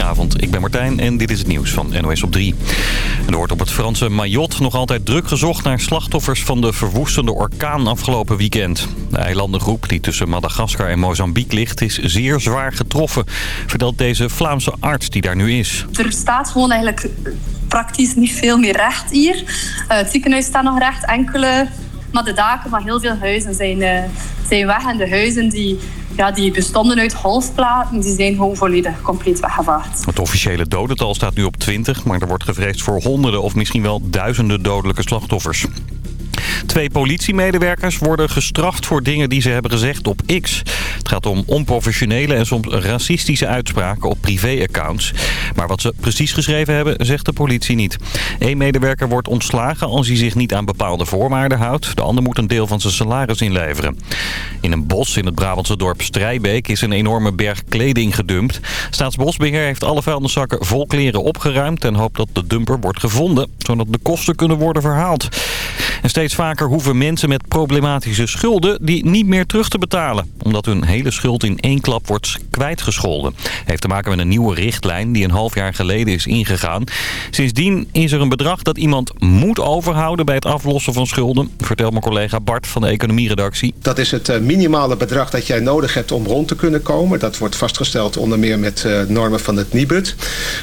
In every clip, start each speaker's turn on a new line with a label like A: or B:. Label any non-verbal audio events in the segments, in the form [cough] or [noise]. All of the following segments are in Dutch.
A: Goedenavond, ik ben Martijn en dit is het nieuws van NOS op 3. er wordt op het Franse Mayotte nog altijd druk gezocht naar slachtoffers van de verwoestende orkaan afgelopen weekend. De eilandengroep die tussen Madagaskar en Mozambique ligt is zeer zwaar getroffen, vertelt deze Vlaamse arts die daar nu is.
B: Er staat gewoon eigenlijk praktisch niet veel meer recht hier. Uh, het ziekenhuis staat nog recht, enkele maar de daken van heel veel huizen zijn, uh, zijn weg. En de huizen die, ja, die bestonden uit holsplaten, die zijn gewoon volledig compleet weggevaagd.
A: Het officiële dodental staat nu op 20, maar er wordt gevreesd voor honderden of misschien wel duizenden dodelijke slachtoffers. Twee politiemedewerkers worden gestraft voor dingen die ze hebben gezegd op X. Het gaat om onprofessionele en soms racistische uitspraken op privéaccounts. Maar wat ze precies geschreven hebben, zegt de politie niet. Eén medewerker wordt ontslagen als hij zich niet aan bepaalde voorwaarden houdt. De ander moet een deel van zijn salaris inleveren. In een bos in het Brabantse dorp Strijbeek is een enorme berg kleding gedumpt. Staatsbosbeheer heeft alle vuilniszakken vol kleren opgeruimd... en hoopt dat de dumper wordt gevonden, zodat de kosten kunnen worden verhaald. En steeds vaker hoeven mensen met problematische schulden die niet meer terug te betalen. Omdat hun hele schuld in één klap wordt kwijtgescholden. Heeft te maken met een nieuwe richtlijn die een half jaar geleden is ingegaan. Sindsdien is er een bedrag dat iemand moet overhouden bij het aflossen van schulden. Vertelt mijn collega Bart van de economieredactie.
C: Dat is het eh, minimale bedrag dat jij nodig hebt om rond te kunnen komen. Dat wordt vastgesteld onder meer met uh, normen van het NIBUD.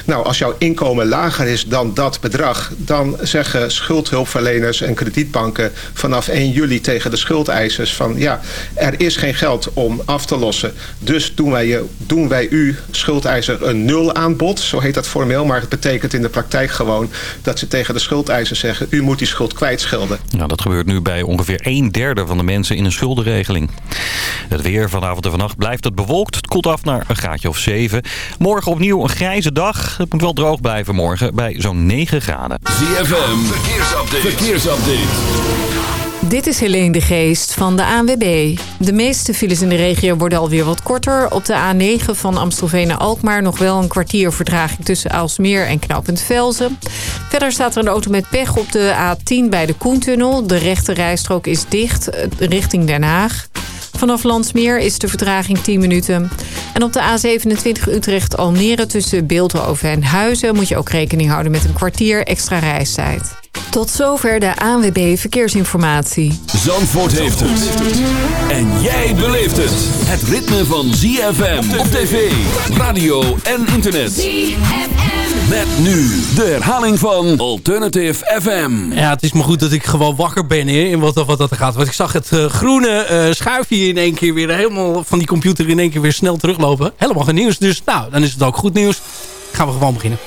C: Nou, als jouw inkomen lager is dan dat bedrag... dan zeggen schuldhulpverleners en kredietbanken vanaf 1 juli tegen de schuldeisers van ja, er is geen geld om af te lossen. Dus doen wij, je, doen wij u, schuldeiser, een nul aanbod. Zo heet dat formeel, maar het betekent in de praktijk gewoon dat ze tegen de schuldeiser zeggen u moet die schuld kwijtschelden.
A: Ja, dat gebeurt nu bij ongeveer een derde van de mensen in een schuldenregeling. Het weer vanavond en vannacht blijft het bewolkt. Het koelt af naar een graadje of 7. Morgen opnieuw een grijze dag. Het moet wel droog blijven morgen bij zo'n 9 graden.
D: ZFM, verkeersupdate. verkeersupdate.
E: Dit is Helene de Geest van de ANWB. De meeste files in de regio worden alweer wat korter. Op de A9 van Amstelveen naar Alkmaar nog wel een kwartier vertraging tussen Aalsmeer en Knooppunt Velzen. Verder staat er een auto met pech op de A10 bij de Koentunnel. De rechte rijstrook is dicht eh, richting Den Haag. Vanaf Landsmeer is de vertraging 10 minuten. En op de A27 Utrecht-Almere tussen Beeldhoven en Huizen... moet je ook rekening houden met een kwartier extra reistijd. Tot zover de ANWB Verkeersinformatie.
D: Zandvoort heeft het. En jij beleeft het. Het ritme van ZFM op tv, radio en internet. ZFM. Met nu de herhaling van Alternative FM.
F: Ja, het is maar goed dat ik gewoon wakker ben in wat, wat dat gaat. Want ik zag het uh, groene uh, schuifje in één keer weer helemaal van die computer in één keer weer snel teruglopen. Helemaal geen nieuws. Dus nou, dan is het ook goed nieuws. Gaan we gewoon beginnen.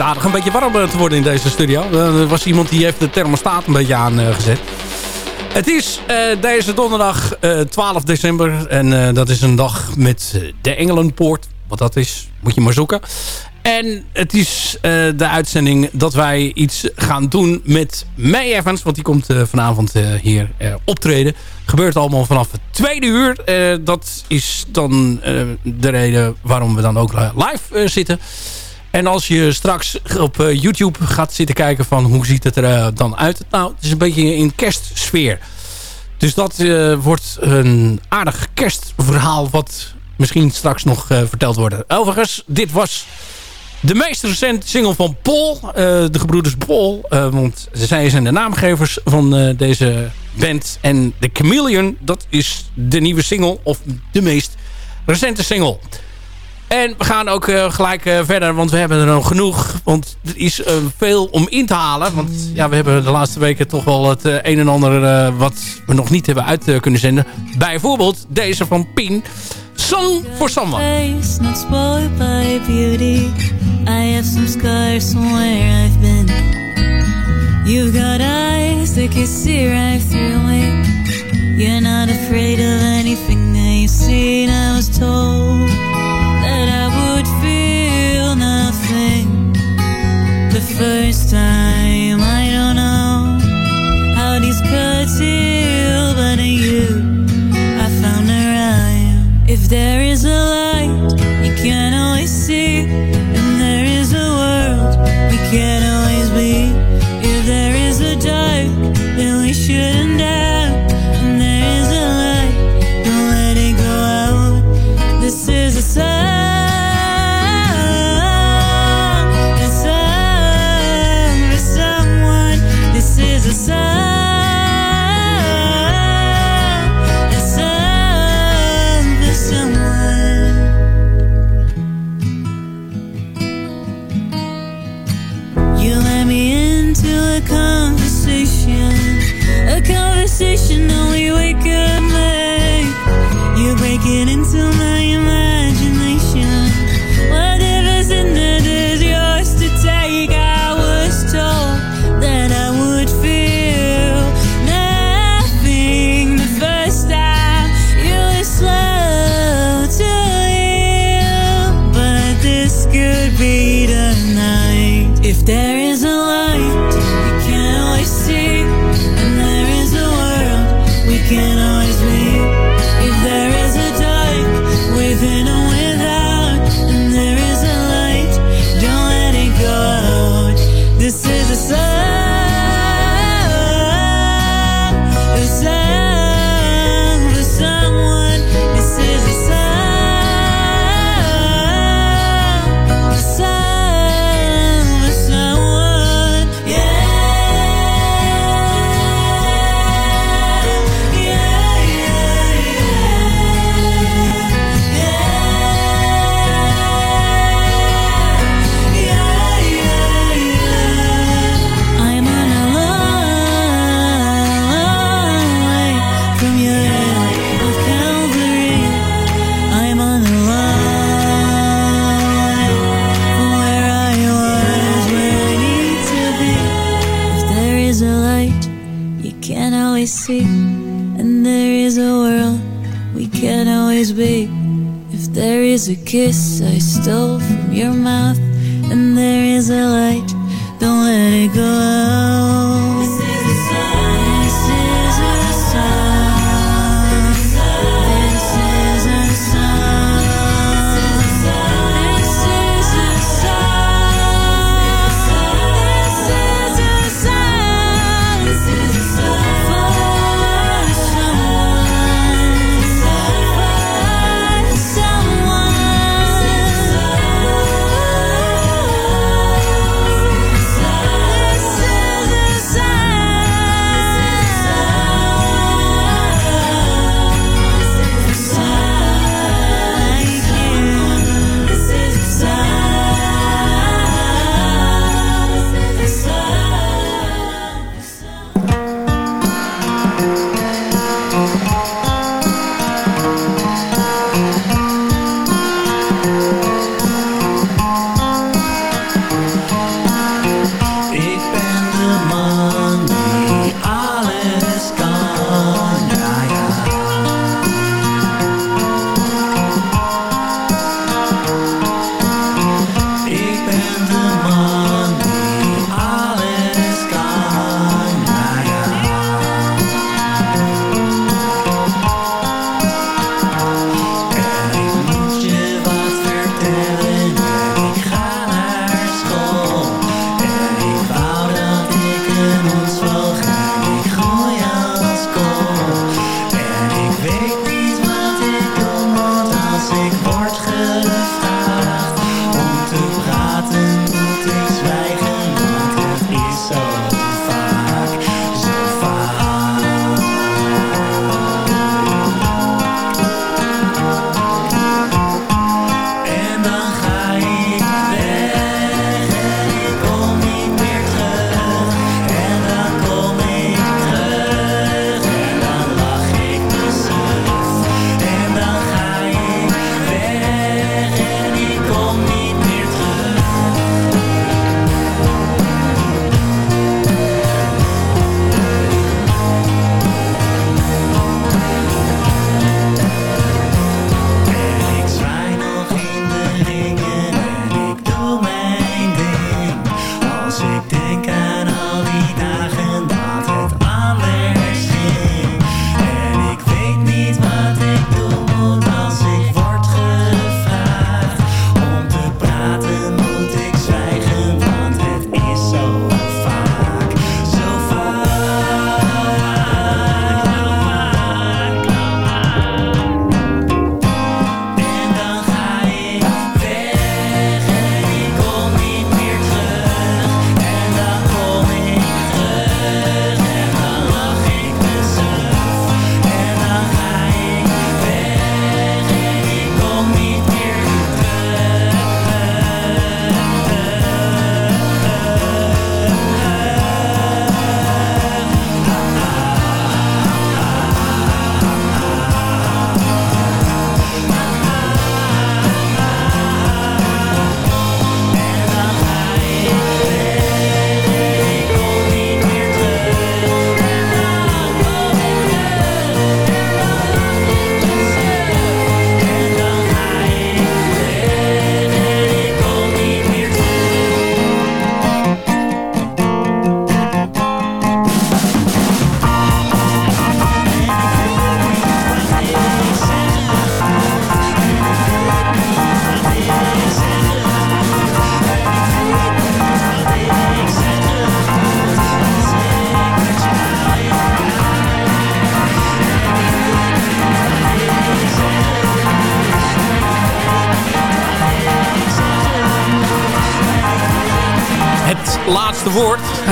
G: Aardig een beetje warm te worden in deze studio. er was iemand die heeft de thermostaat een beetje aangezet. Het is deze donderdag 12 december. En dat is een dag met de Engelenpoort. Wat dat is, moet je maar zoeken. En het is uh, de uitzending dat wij iets gaan doen met May Evans. Want die komt uh, vanavond uh, hier optreden. Gebeurt allemaal vanaf het tweede uur. dat is dan de reden waarom we dan ook live zitten. En als je straks op YouTube gaat zitten kijken van hoe ziet het er dan uit. Nou, het is een beetje in kerstsfeer. Dus dat wordt een aardig kerstverhaal wat misschien straks nog verteld wordt. Overigens, dit was de meest recente single van Paul, de gebroeders Paul. Want zij zijn de naamgevers van deze band. En The Chameleon, dat is de nieuwe single, of de meest recente single. En we gaan ook gelijk verder, want we hebben er nog genoeg. Want er is veel om in te halen. Want ja, we hebben de laatste weken toch wel het een en ander wat we nog niet hebben uit kunnen zenden. Bijvoorbeeld deze van Pien. Song for Someone. Not spoiled by beauty. I have some scars where I've been. You've got eyes that can see right through me. You're not afraid of anything that you've seen. I was told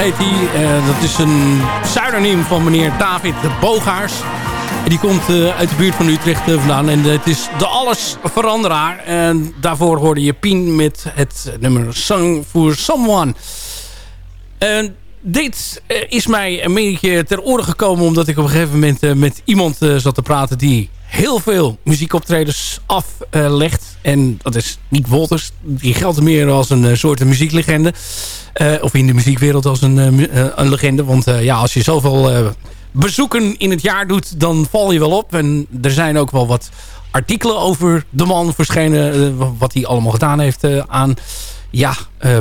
F: Uh, dat is een pseudoniem van meneer David de Bogaars. Die komt uh, uit de buurt van Utrecht uh, vandaan. En het is de allesveranderaar. En daarvoor hoorde je Pien met het nummer Song for Someone. En dit is mij een beetje ter oren gekomen... omdat ik op een gegeven moment met iemand zat te praten... die heel veel muziekoptredens aflegt. en dat is niet Wolters. Die geldt meer als een soort muzieklegende. of in de muziekwereld als een, een legende. Want ja, als je zoveel bezoeken in het jaar doet, dan val je wel op. En er zijn ook wel wat artikelen over de man verschenen. wat hij allemaal gedaan heeft aan ja,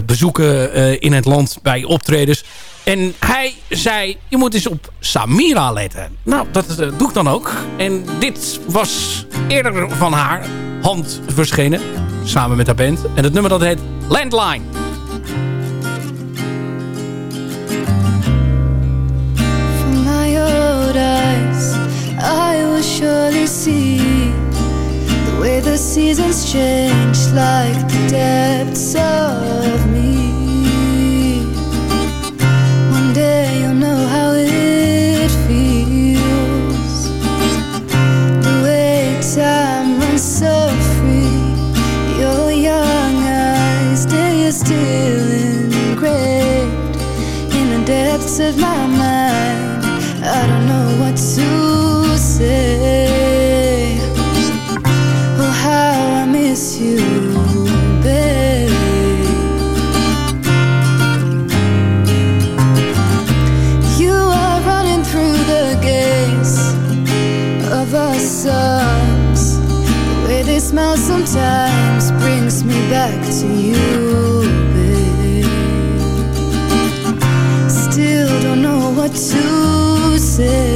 F: bezoeken in het land bij optredens. En hij zei, je moet eens op Samira letten. Nou, dat uh, doe ik dan ook. En dit was eerder van haar hand verschenen. Samen met haar band. En het nummer dat heet Landline.
H: From my old eyes, I will surely see way the seasons change like the depths of me One day you'll know how it feels. The way time runs so free. Your young eyes, they are still engraved in the depths of my mind. I don't know what to say. Sometimes brings me back to you, babe. Still don't know what to say.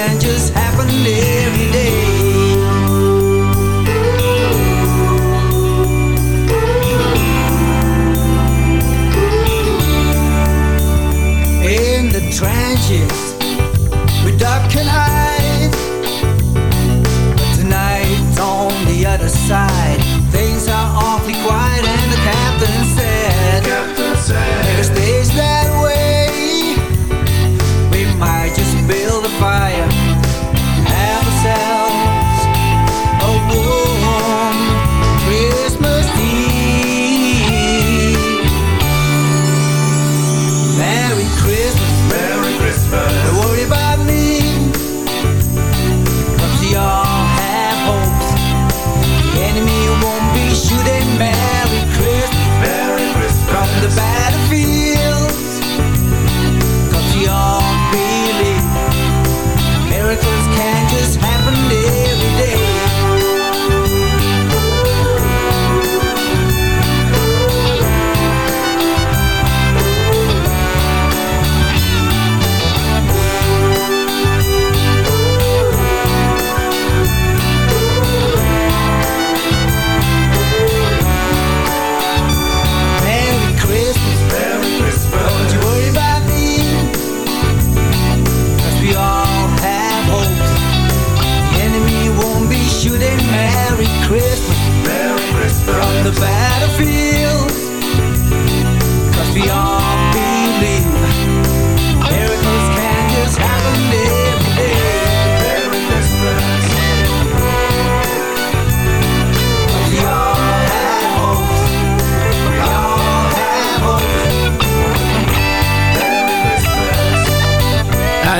I: and just happened every day. In the trenches, on the other side.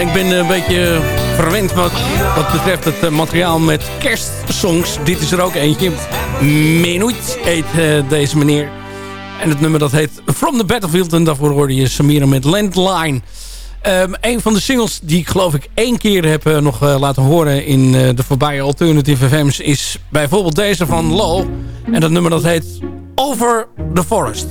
F: ik ben een beetje verwend wat, wat betreft het eh, materiaal met kerstsongs. Dit is er ook eentje. Menuit eet eh, deze meneer. En het nummer dat heet From the Battlefield. En daarvoor hoorde je Samira met Landline. Um, een van de singles die ik geloof ik één keer heb eh, nog laten horen in de voorbije Alternative FM's... is bijvoorbeeld deze van Low. En dat nummer dat heet Over the Forest.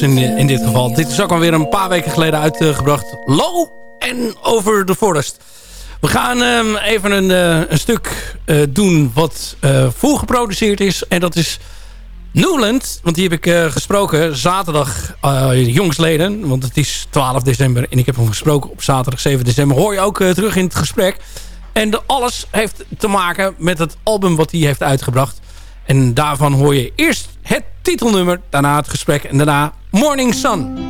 F: Nummers in, in dit geval. Dit is ook alweer een paar weken geleden uitgebracht. Low en Over the Forest. We gaan um, even een, uh, een stuk uh, doen wat uh, voorgeproduceerd is. En dat is Newland. Want die heb ik gesproken zaterdag jongsleden. Want het is 12 december en ik heb hem gesproken op zaterdag 7 december. Hoor je ook terug in het gesprek. En de, alles heeft te maken met het album wat hij heeft uitgebracht. En daarvan hoor je eerst het titelnummer, daarna het gesprek en daarna Morning Sun.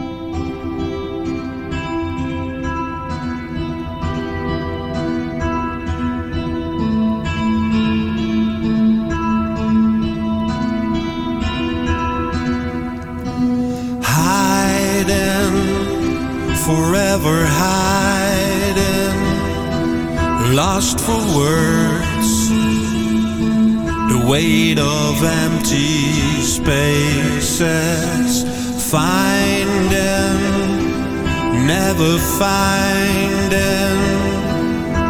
J: forever hiding, lost for words, the weight of empty spaces, finding, never finding,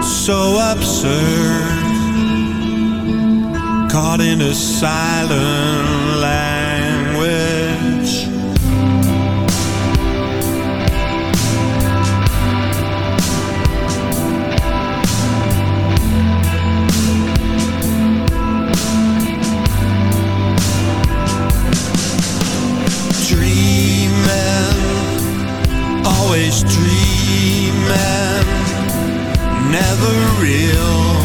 J: so absurd, caught in a silent always dreaming, never real.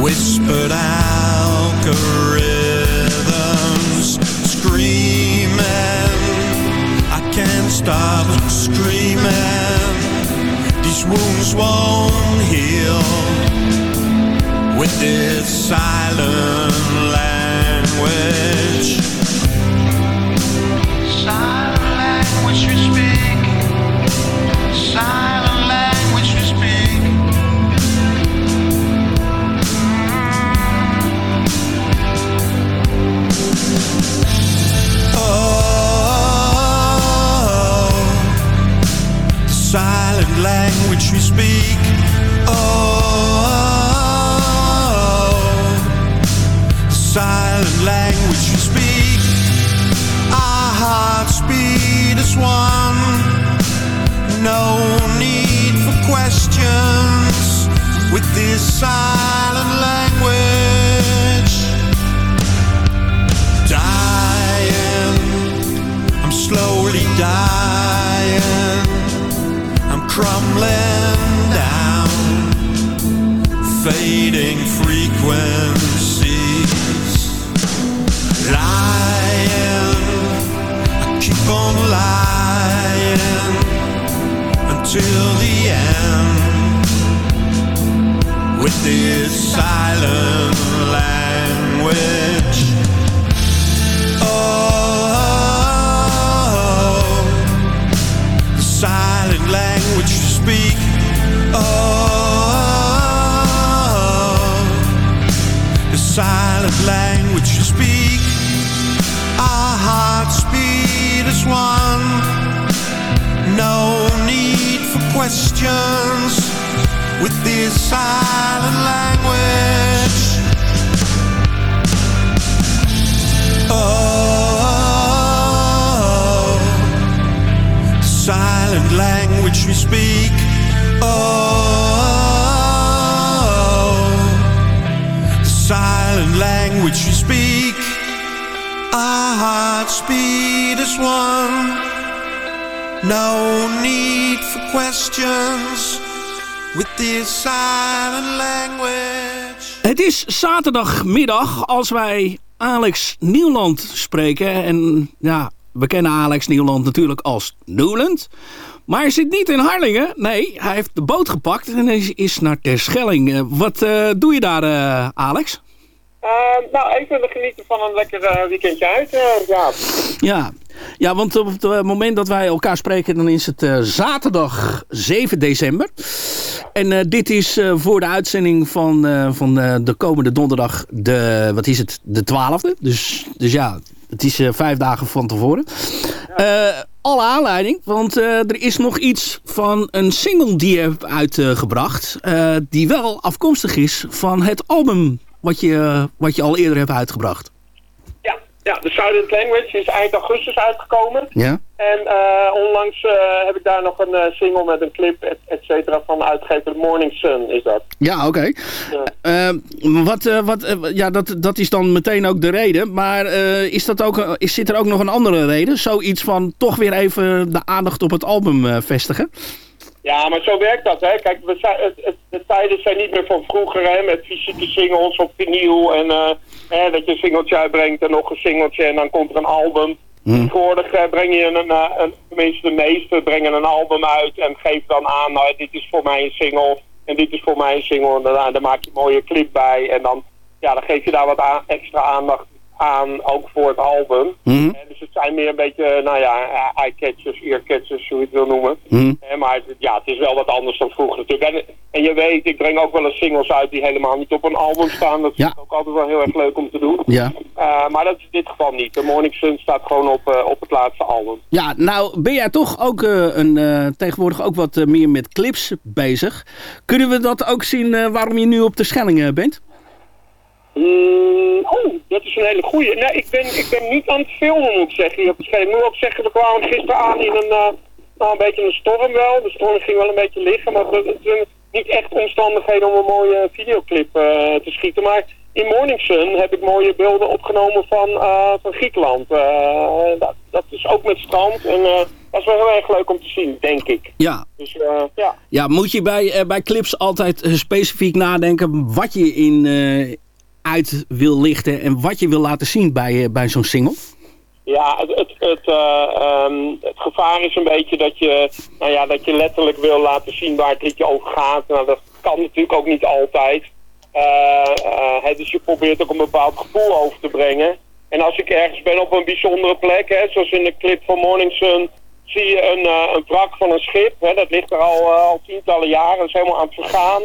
J: Whispered algorithms screaming. I can't stop screaming. These wounds won't heal with this silent language. Language we speak. Oh, the silent language we speak. Our hearts beat as one. No need for questions with this silent crumbling down, fading frequencies. Lying keep on lying until the end with this silent language. Speak. Oh, the silent language you speak. Our hearts beat as one. No need for questions with this silent language. Oh, silent language we speak. Oh, the silent language we speak. Our hearts beat as one. No need for questions with this silent language.
F: Het is zaterdagmiddag als wij Alex Nieuwland spreken. En ja, we kennen Alex Nieuwland natuurlijk als Newland. Maar hij zit niet in Harlingen. Nee, hij heeft de boot gepakt en is, is naar Terschelling. Uh, wat uh, doe je daar, uh, Alex?
K: Uh, nou, even genieten van een lekker weekendje uit. Ja.
F: ja. Ja, want op het moment dat wij elkaar spreken, dan is het zaterdag 7 december. En dit is voor de uitzending van, van de komende donderdag, de, wat is het, de 12e. Dus, dus ja, het is vijf dagen van tevoren. alle aanleiding, want er is nog iets van een single die je hebt uitgebracht. die wel afkomstig is van het album wat je, wat je al eerder hebt uitgebracht.
K: Ja, de Silent Language is eind augustus uitgekomen.
F: Ja?
K: En eh, onlangs eh, heb ik daar nog een eh, single met een clip, et, et cetera, van uitgegeven. Morning Sun is dat.
F: Ja, oké. Wat, wat, ja, dat, dat is dan meteen ook de reden. Maar is dat ook, is, zit er ook nog een andere reden? Zoiets van toch weer even de aandacht op het album vestigen?
K: Ja, maar zo werkt dat, hè. Kijk, we zijn, het, het- de tijden zijn niet meer van vroeger, hè, met fysieke singles op vinyl. En hè, dat je een singeltje uitbrengt en nog een singeltje en dan komt er een album. Tegenwoordig eh, breng je een, eh, een, tenminste de meesten brengen een album uit en geven dan aan, nou, dit is voor mij een single en dit is voor mij een single. En dan, dan maak je een mooie clip bij en dan, ja, dan geef je daar wat extra aandacht aan, ook voor het album.
F: Mhm.
K: Dus het zijn meer een beetje, nou ja, eye-catchers, ear-catchers, hoe je het wil noemen.
F: Mhm.
K: Eh, maar het- ja, het is wel wat anders dan vroeger natuurlijk. En, en je weet, ik breng ook wel eens singles uit die helemaal niet op een album staan. Dat is ook altijd wel heel erg leuk om te doen.
F: Ja.
K: Eh, maar dat is in dit geval niet. De Morning Sun staat gewoon op, eh, op het laatste album.
F: Ja, nou ben jij toch ook een, tegenwoordig ook wat meer met clips bezig. Kunnen we dat ook zien waarom je nu op de Schelling eh, bent?
K: Mm, oh, dat is een hele goeie. Nee, ik ben, ik ben niet aan het filmen, moet ik zeggen. Hier op het scherm. Ik moet ook zeggen, we kwamen gisteren aan in een, eh, nou, een beetje een storm wel. De storm ging wel een beetje liggen, maar het het zijn niet echt omstandigheden om een mooie videoclip eh, te schieten. Maar in Morning Sun heb ik mooie beelden opgenomen van, eh, van Griekenland. Dat, dat is ook met strand en dat is wel heel erg leuk om te zien, denk ik.
F: Ja.
K: Dus ja.
F: Ja, moet je bij, bij clips altijd specifiek nadenken wat je in uit wil lichten en wat je wil laten zien bij, eh, bij zo'n single?
K: Ja, het, het, eh, ehm, het gevaar is een beetje dat je, nou ja, dat je letterlijk wil laten zien waar het liedje over gaat. Nou, dat kan natuurlijk ook niet altijd. Eh, hè, dus je probeert ook een bepaald gevoel over te brengen. En als ik ergens ben op een bijzondere plek, hè, zoals in de clip van Morning Sun, zie je een, een wrak van een schip. Hè, dat ligt er al, al tientallen jaren, dat is helemaal aan het vergaan.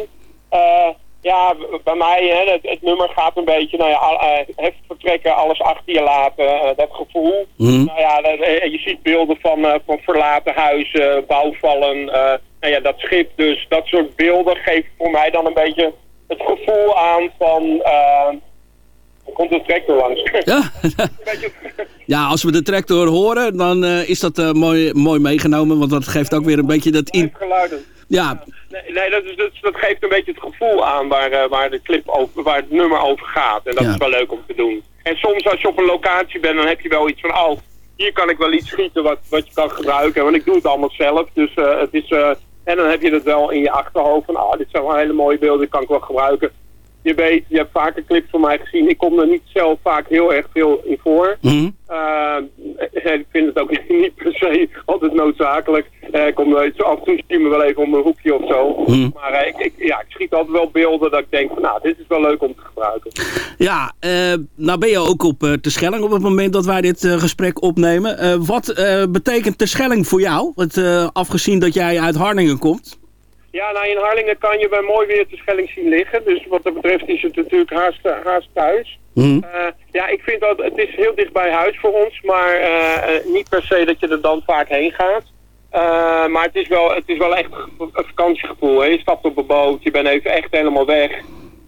K: Ja, bij mij, hè, het, het nummer gaat een beetje, nou ja, al- eh, heft vertrekken, alles achter je laten, eh, dat gevoel.
F: Mhm.
K: Nou ja, dat, eh, je ziet beelden van, van verlaten huizen, bouwvallen, nou ja, dat schip dus. Dat soort beelden geven voor mij dan een beetje het gevoel aan van, er komt een tractor langs. [laughs]
F: Ja. [laughs] ja, als we de tractor horen, dan is dat mooi, mooi meegenomen. Want dat geeft ook weer een beetje dat... In...
K: Geluiden.
F: Ja,
K: Nee, nee dat, is, dat, dat geeft een beetje het gevoel aan waar, eh, waar, de clip over, waar het nummer over gaat. En dat
F: Ja.
K: is wel leuk om te doen. En soms als je op een locatie bent, dan heb je wel iets van... Oh, hier kan ik wel iets schieten wat, wat je kan gebruiken. Want ik doe het allemaal zelf. Dus eh, het is... eh, en dan heb je het wel in je achterhoofd van... Ah, dit zijn wel hele mooie beelden, die kan ik wel gebruiken. Je weet, je hebt vaker clips van mij gezien. Ik kom er niet zelf vaak heel erg veel in voor.
F: Mhm.
K: Ik vind het ook [laughs] niet per se altijd noodzakelijk. Eh, ik kom zo af en toe zie je me wel even om een hoekje of zo.
F: Mhm.
K: Maar eh, ik, ik, ja, ik schiet altijd wel beelden dat ik denk van nou, dit is wel leuk om te gebruiken.
F: ja eh, nou ben je ook op uh, Terschelling op het moment dat wij dit gesprek opnemen. Wat betekent Terschelling voor jou? Want, afgezien dat jij uit Harlingen komt.
K: Ja, nou in Harlingen kan je bij mooi weer de Schelling zien liggen. Dus wat dat betreft is het natuurlijk haast, haast thuis.
F: Mm.
K: Uh, ja, ik vind dat het is heel dicht bij huis voor ons, maar uh, niet per se dat je er dan vaak heen gaat. Uh, maar het is, wel, het is wel echt een vakantiegevoel. Hè? Je stapt op een boot, je bent even echt helemaal weg.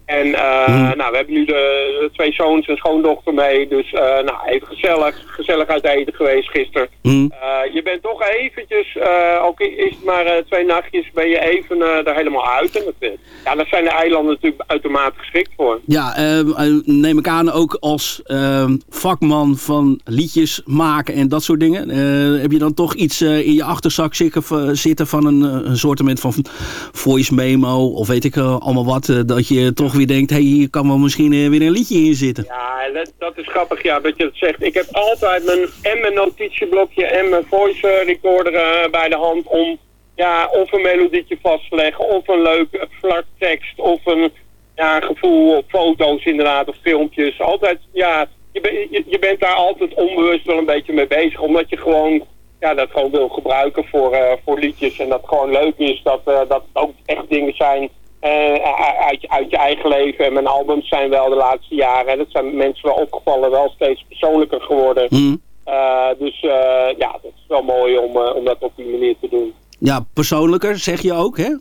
K: En uh, mm. nou, we hebben nu de, twee zoons en schoondochter mee. Dus uh, nou, even gezellig, gezellig uit eten geweest gisteren.
F: Mm.
K: Uh, je bent toch eventjes, ook is het maar twee nachtjes, ben je even er helemaal uit. En dat, ja, daar zijn de eilanden natuurlijk uitermate geschikt voor.
F: Ja, neem ik aan ook als ehm, vakman van liedjes maken en dat soort dingen. Eh, heb je dan toch iets in je achterzak zitten van een, een soort van voice memo of weet ik allemaal wat. dat je toch weer denkt, hey, hier kan wel misschien uh, weer een liedje in zitten.
K: Ja, dat, dat, is grappig, ja, dat je het zegt. Ik heb altijd mijn, en mijn notitieblokje en mijn voice recorder uh, bij de hand om ja, of een melodietje vast te leggen, of een leuke flartekst, of een ja, gevoel, of foto's inderdaad, of filmpjes. Altijd, ja, je, ben, je, je, bent daar altijd onbewust wel een beetje mee bezig, omdat je gewoon ja, dat gewoon wil gebruiken voor, voor liedjes. En dat gewoon leuk is dat, uh, dat ook echt dingen zijn uit, uit je eigen leven. En mijn albums zijn wel de laatste jaren, dat zijn mensen wel opgevallen, wel steeds persoonlijker geworden.
F: Mm.
K: Uh, dus uh, ja, dat is wel mooi om, om dat op die manier te doen.
F: Ja, persoonlijker zeg je ook, hè?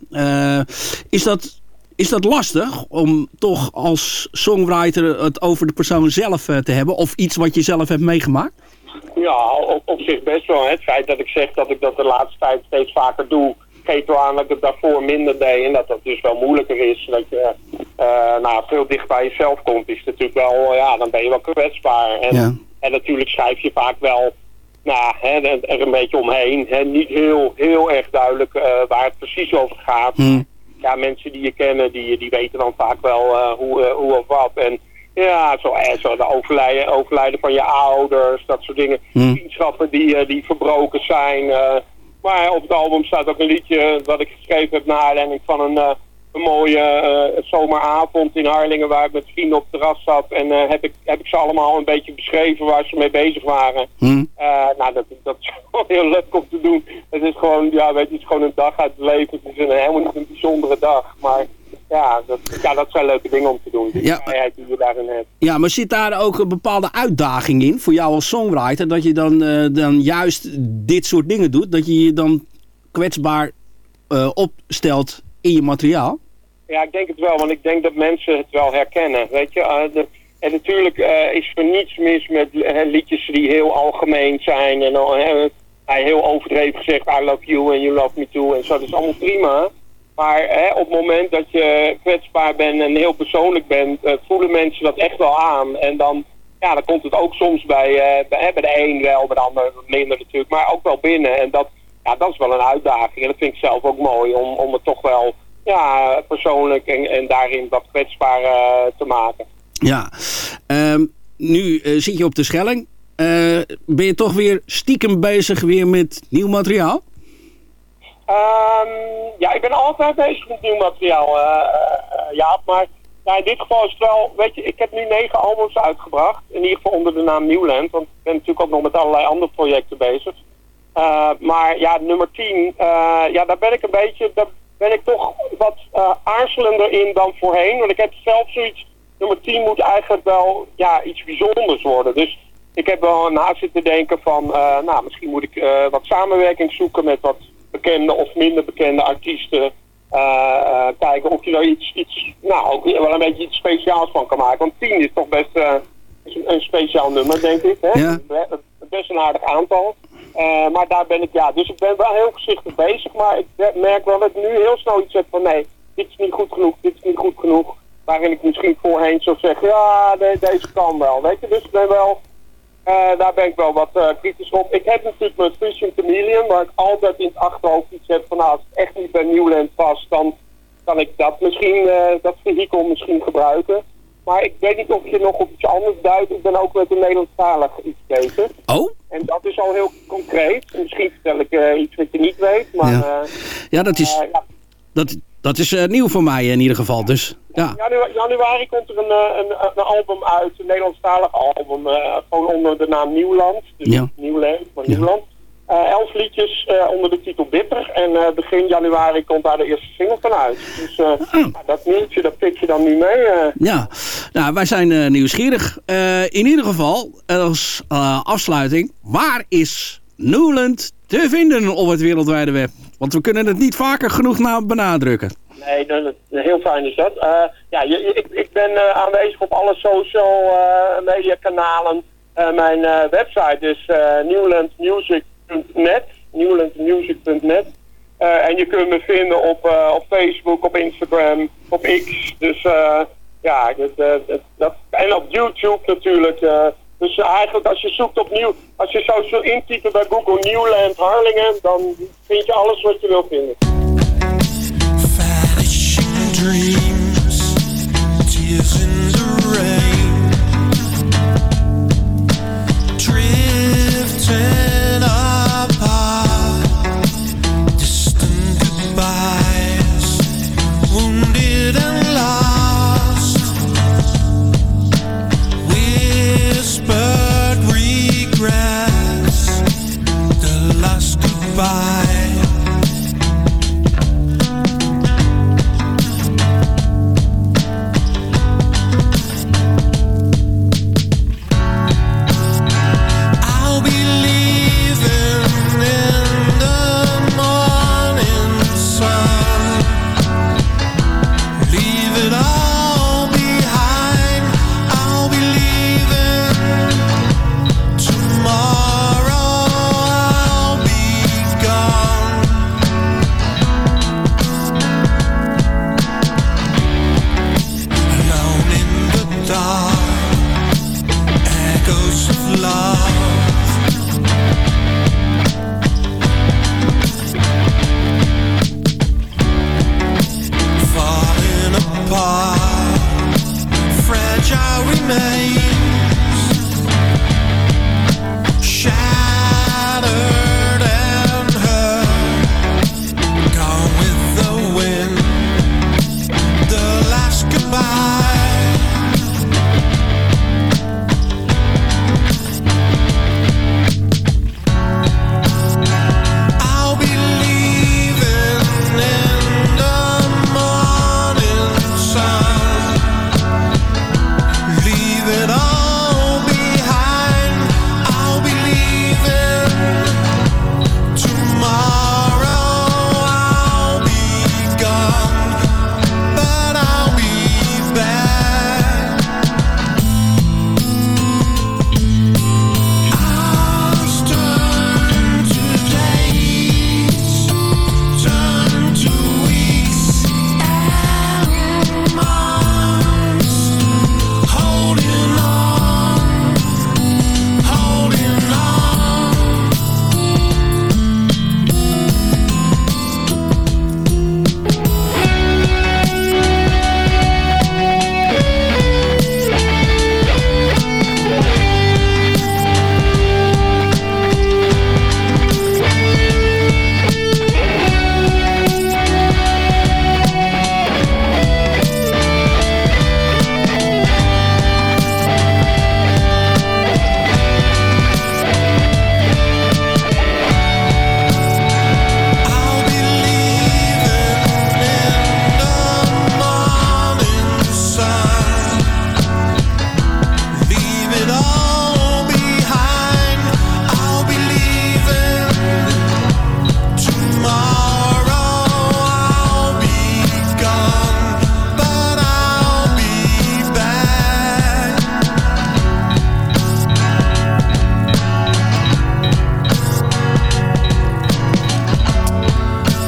F: is dat is dat lastig om toch als songwriter het over de persoon zelf eh, te hebben? Of iets wat je zelf hebt meegemaakt?
K: Ja, op, op zich best wel. Het feit dat ik zeg dat ik dat de laatste tijd steeds vaker doe, geeft wel aan dat ik het daarvoor minder deed. En dat dat dus wel moeilijker is. Dat je eh, nou, veel dicht bij jezelf komt, is natuurlijk wel, ja, dan ben je wel kwetsbaar. En,
F: Ja.
K: en natuurlijk schrijf je vaak wel nou, hè, er een beetje omheen. Hè, niet heel, heel erg duidelijk eh, waar het precies over gaat. Ja, mensen die je kennen, die, die weten dan vaak wel eh, hoe, hoe of wat. En ja, zo, eh, zo de overlijden, overlijden van je ouders, dat soort dingen. Vriendschappen die, die verbroken zijn. Eh. maar op het album staat ook een liedje dat ik geschreven heb naar aanleiding van een, eh, een mooie eh, zomeravond in Harlingen waar ik met vrienden op het terras zat. En eh, heb, ik, heb ik ze allemaal een beetje beschreven waar ze mee bezig waren. Eh, nou, dat, dat is [laughs] gewoon heel leuk om te doen. Het is gewoon, ja, weet je, het is gewoon een dag uit het leven. Het is een, helemaal niet een bijzondere dag. Maar ja dat, ja, dat zijn leuke dingen om te doen. Die
F: Ja.
K: vrijheid die je daarin hebt.
F: Ja, maar zit daar ook een bepaalde uitdaging in voor jou als songwriter? Dat je dan, eh, dan juist dit soort dingen doet? Dat je je dan kwetsbaar eh, opstelt in je materiaal?
K: Ja, ik denk het wel, want ik denk dat mensen het wel herkennen, weet je. Eh, de- en natuurlijk is er niets mis met liedjes die heel algemeen zijn en uh, heel overdreven gezegd, I love you and you love me too en zo, dat is allemaal prima. Maar hè, op het moment dat je kwetsbaar bent en heel persoonlijk bent, eh, voelen mensen dat echt wel aan. En dan, ja, dan komt het ook soms bij, eh, bij, bij de een wel, bij de ander minder natuurlijk, maar ook wel binnen. En dat, ja, dat is wel een uitdaging. En dat vind ik zelf ook mooi, om, om het toch wel ja, persoonlijk en, en daarin wat kwetsbaar eh, te maken.
F: Ja. Ehm, nu eh, zit je op de Schelling. Ben je toch weer stiekem bezig weer met nieuw materiaal?
K: Ehm, ja, ik ben altijd bezig met nieuw materiaal, eh eh, Jaap. Maar in dit geval is het wel, weet je, ik heb nu negen albums uitgebracht. In ieder geval onder de naam Newland. Want ik ben natuurlijk ook nog met allerlei andere projecten bezig. Eh, maar ja, nummer 10, eh, ja, daar ben ik een beetje, daar ben ik toch wat eh, aarzelender in dan voorheen. Want ik heb zelf zoiets, nummer 10 moet eigenlijk wel ja, iets bijzonders worden. Dus ik heb wel na zitten denken van, nou, misschien moet ik wat samenwerking zoeken met wat bekende of minder bekende artiesten. Eh, eh, kijken of je daar iets, iets, nou, ook wel een beetje iets speciaals van kan maken. Want 10 is toch best eh, een, speciaal nummer, denk ik. Hè?
F: Ja.
K: Best een aardig aantal. Maar daar ben ik, ja, dus ik ben wel heel voorzichtig bezig. Maar ik merk wel dat ik nu heel snel iets heb van nee, dit is niet goed genoeg, dit is niet goed genoeg. Waarin ik misschien voorheen zou zeggen, ja, de- deze kan wel. Weet je, dus ik ben wel, eh, daar ben ik wel wat eh, kritisch op. Ik heb natuurlijk mijn Fishing Chameleon, waar ik altijd in het achterhoofd iets heb van, nou, als het echt niet bij Newland past, dan kan ik dat misschien, eh, dat vehikel misschien gebruiken. Maar ik weet niet of je nog op iets anders duidt. Ik ben ook met een Nederlandstalig iets bezig.
F: Oh?
K: En dat is al heel concreet. Misschien vertel ik iets wat je niet weet, maar...
F: Ja. Ja, dat is,
K: ja,
F: dat, dat is eh, nieuw voor mij in ieder geval. Dus ja.
K: Janu- januari komt er een, eh, een, een album uit, een Nederlandstalig album, eh, gewoon onder de naam Nieuwland. Dus
F: Ja.
K: Nieuwland, maar Nieuwland. Elf liedjes onder de titel Bitter. En begin januari komt daar de eerste single van uit. Dus nou, dat nieuwtje, dat pik je dan nu mee.
F: Ja, nou, wij zijn nieuwsgierig. In ieder geval, als afsluiting, waar is Newland te vinden op het wereldwijde web? Want we kunnen het niet vaker genoeg na benadrukken.
K: Nee, heel fijn is dat. Eh, ja, je, ik, ik ben eh, aanwezig op alle social eh, media kanalen. Mijn website is newlandmusic.net. Newlandmusic.net. En je kunt me vinden op, op Facebook, op Instagram, op X. Dus ja, dat- en op YouTube natuurlijk. Eh. dus eigenlijk als je zoekt op nieuw, als je zo intypen bij Google Newland Harlingen, dan vind je alles wat je wil vinden.
J: Goodbye.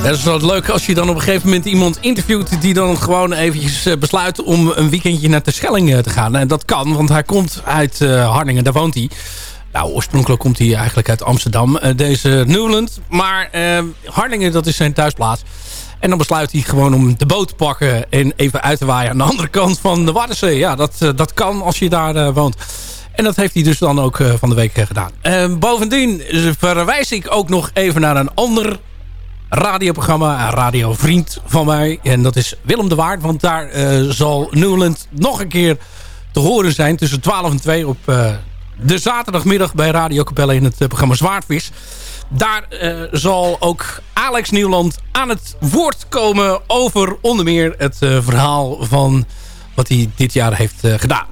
F: Dat is wel leuk als je dan op een gegeven moment iemand interviewt... die dan gewoon eventjes eh, besluit om een weekendje naar de Schelling eh, te gaan. En dat kan, want hij komt uit eh, Harningen, daar woont hij. Nou, oorspronkelijk komt hij eigenlijk uit Amsterdam, deze Newland. Maar eh, Harningen, dat is zijn thuisplaats. En dan besluit hij gewoon om de boot te pakken en even uit te waaien aan de andere kant van de Waddenzee. Ja, dat, dat kan als je daar woont. En dat heeft hij dus dan ook van de week gedaan. Bovendien verwijs ik ook nog even naar een ander radioprogramma, een radiovriend van mij. En dat is Willem de Waard, want daar eh, zal Newland nog een keer te horen zijn... tussen 12 en 2 op eh, de zaterdagmiddag bij Radio Capelle in het eh, programma Zwaardvis. Daar zal ook Alex Nieuwland aan het woord komen over onder meer het verhaal van wat hij dit jaar heeft gedaan.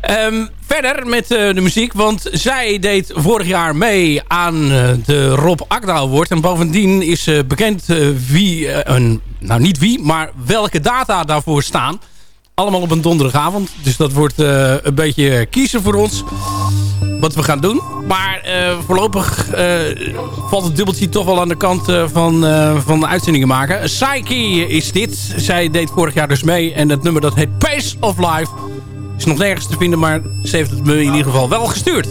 F: Ehm, verder met eh, de muziek, want zij deed vorig jaar mee aan eh, de Rob Akda Award. En bovendien is eh, bekend wie, een, nou niet wie, maar welke data daarvoor staan. Allemaal op een donderdagavond. Dus dat wordt een beetje kiezen voor ons wat we gaan doen. Maar voorlopig valt het dubbeltje toch wel aan de kant van, van de uitzendingen maken. Psyche is dit. Zij deed vorig jaar dus mee. En het nummer dat heet Pace of Life is nog nergens te vinden. Maar ze heeft het me in ieder geval wel gestuurd.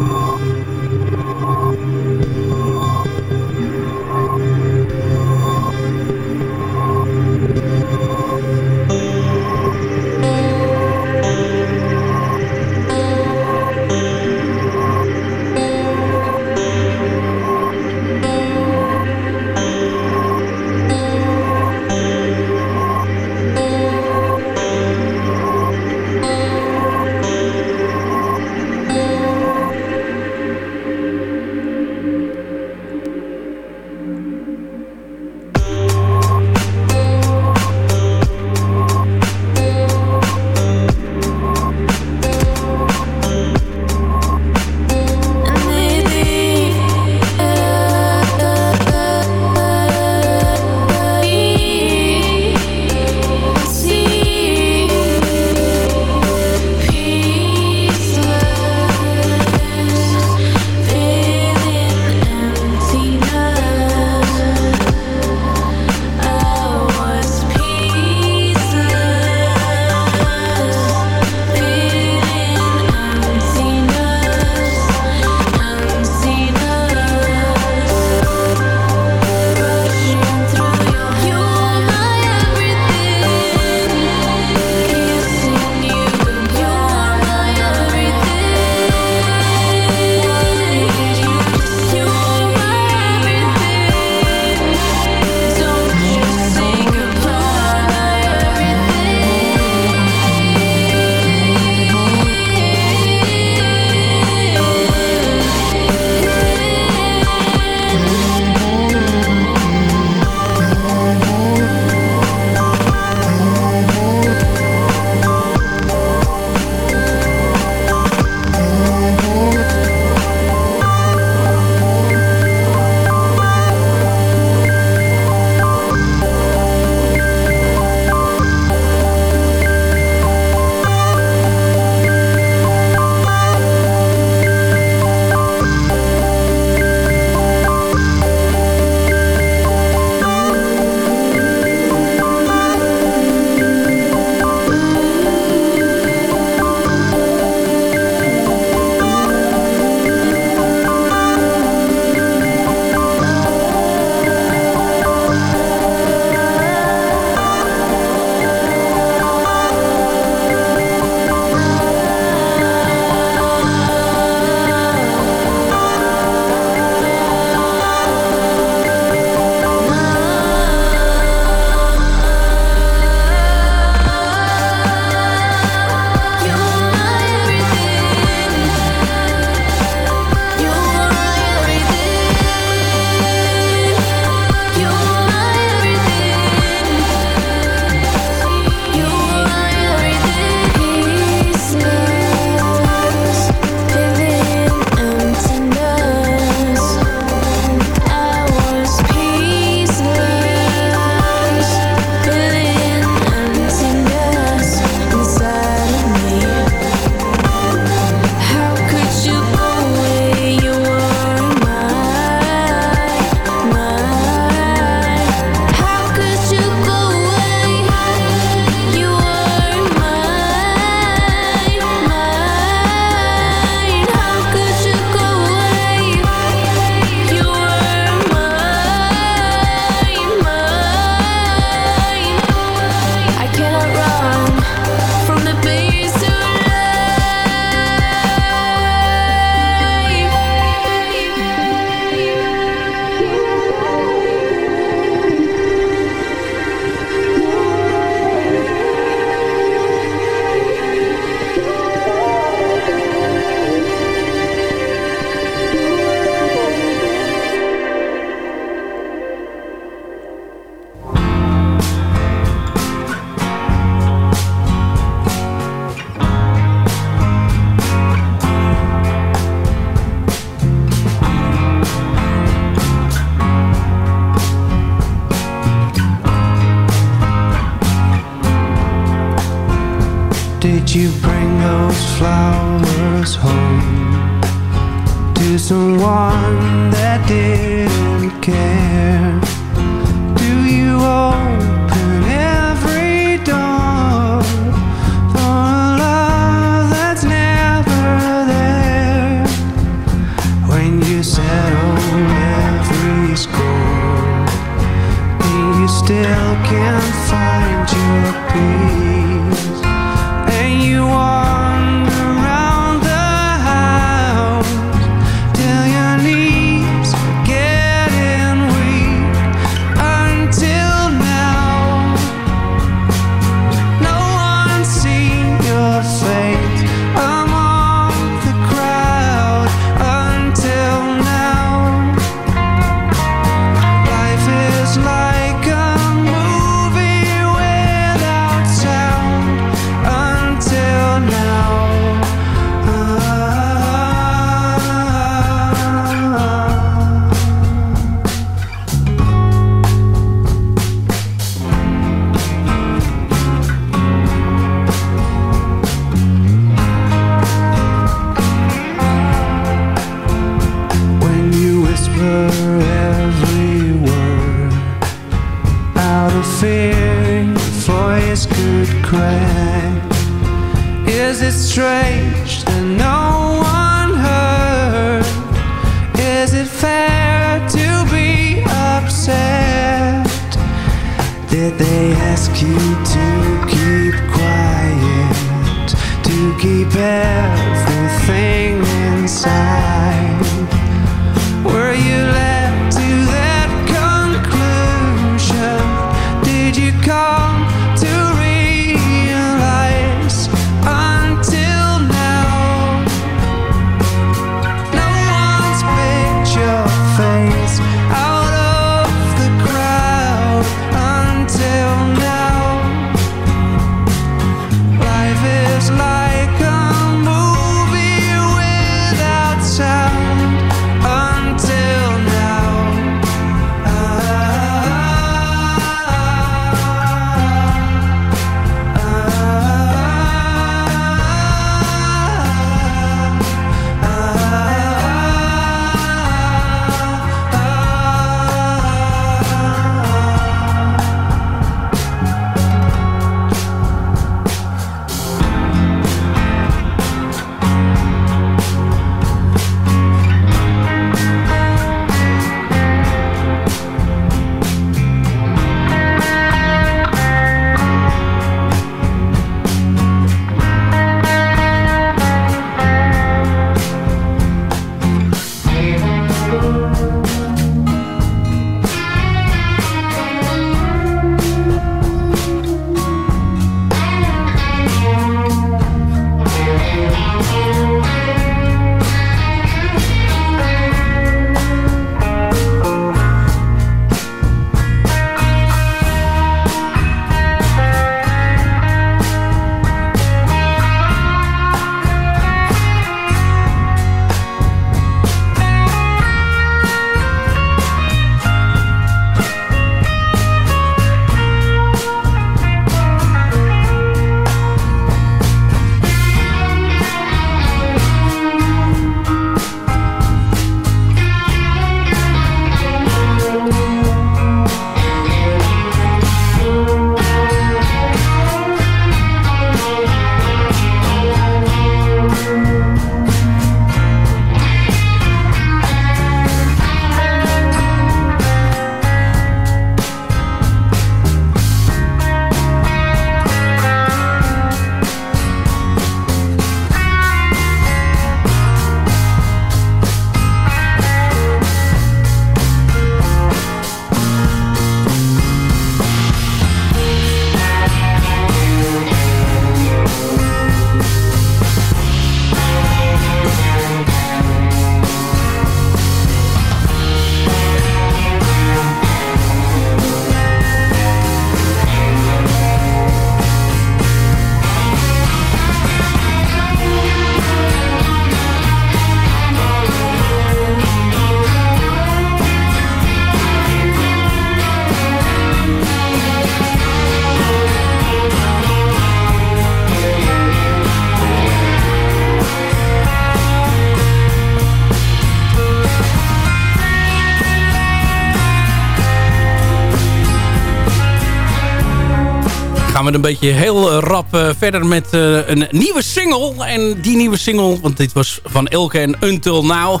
F: Gaan we een beetje heel eh, rap eh, verder met eh, een nieuwe single. En die nieuwe single, want dit was van Elke en Until Now.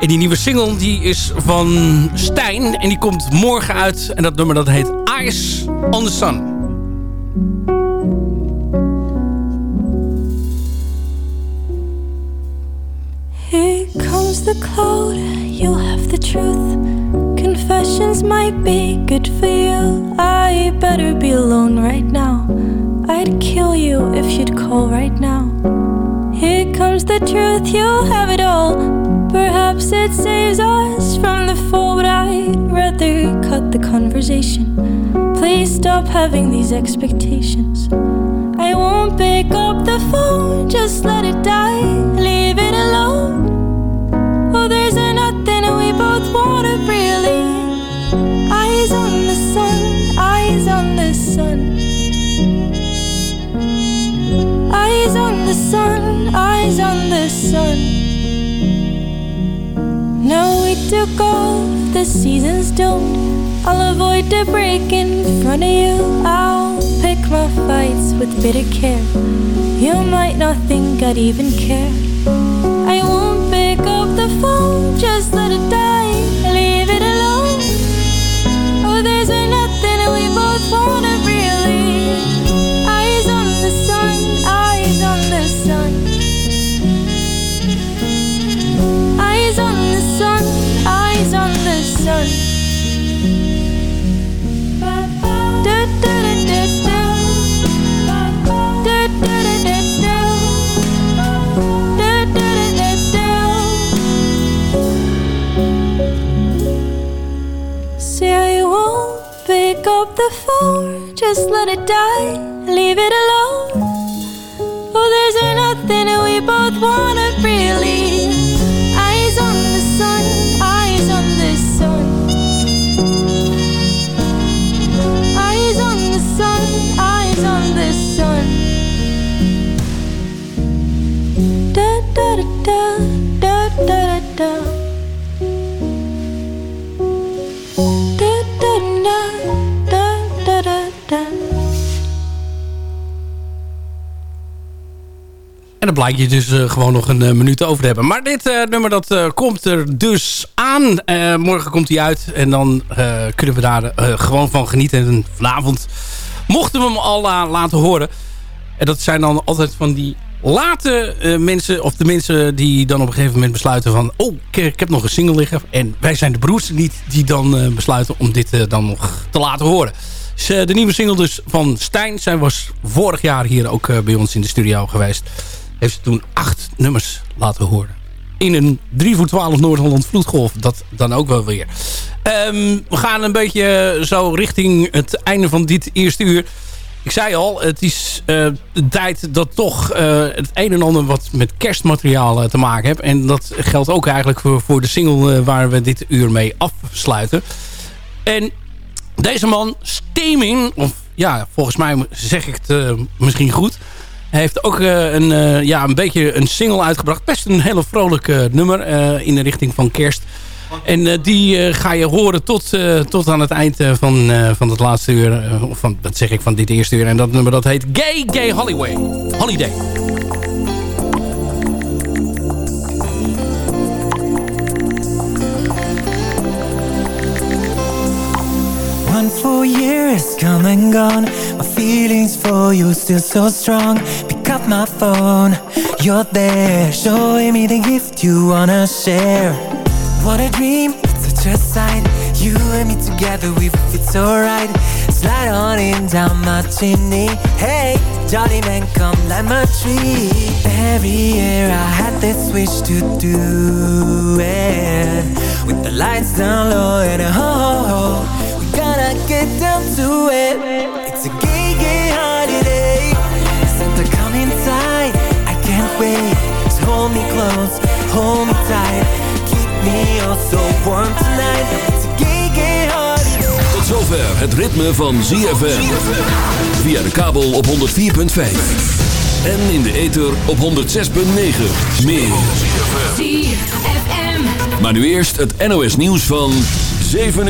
F: En die nieuwe single die is van Stijn. En die komt morgen uit. En dat nummer dat heet Eyes on the Sun.
G: Here comes the cloud, you'll have the truth. Confessions might be good for you. I better be alone right now. I'd kill you if you'd call right now. Here comes the truth, you'll have it all. Perhaps it saves us from the fall, but I'd rather cut the conversation. Please stop having these expectations. I won't pick up the phone, just let it die. Leave it alone. Oh, there's nothing we both wanna really. On the sun, eyes on the sun. Eyes on the sun, eyes on the sun. No, we took off, the seasons don't. I'll avoid the break in front of you. I'll pick my fights with bitter care. You might not think I'd even care. I won't pick up the phone, just let it die. Say I won't pick up the phone, just let it die, leave it alone. Oh, there's nothing we both wanna
F: dan blijkt je dus eh, gewoon nog een eh, minuut over te hebben. Maar dit eh, nummer dat komt er dus aan. Morgen komt hij uit. En dan kunnen we daar gewoon van genieten. En vanavond mochten we hem al la- laten horen. En dat zijn dan altijd van die late mensen... of de mensen die dan op een gegeven moment besluiten van... oh, ik, heb nog een single liggen. En wij zijn de broers niet die dan besluiten om dit dan nog te laten horen. De nieuwe single dus van Stijn. Zij was vorig jaar hier ook bij ons in de studio geweest heeft ze toen acht nummers laten horen. In een 3 voor 12 Noord-Holland vloedgolf. Dat dan ook wel weer. Ehm, we gaan een beetje zo richting het einde van dit eerste uur. Ik zei al, het is eh, de tijd dat toch eh, het een en ander wat met kerstmateriaal eh, te maken heeft. En dat geldt ook eigenlijk voor, voor de single eh, waar we dit uur mee afsluiten. En deze man, Stemin, of ja, volgens mij zeg ik het eh, misschien goed... Heeft ook eh, een, eh, ja, een beetje een single uitgebracht. Best een hele vrolijke nummer eh, in de richting van kerst. En die ga je horen tot, tot aan het eind van, van het laatste uur. of van, dat zeg ik van dit eerste uur. En dat nummer dat heet Gay Gay Holiday. Holiday.
L: Full year has come and gone. My feelings for you still so strong. Pick up my phone, you're there, showing me the gift you wanna share. What a dream, it's such a sight. You and me together, we fit so right. Slide on in down my chimney. Hey, jolly man, come light my tree. Every year I had this wish to do it. With the lights down low and. It's oh
D: van ZFM. Via de kabel op 104.5. En in de ether op 106.9. Meer. Maar nu eerst het NOS nieuws van 7 uur.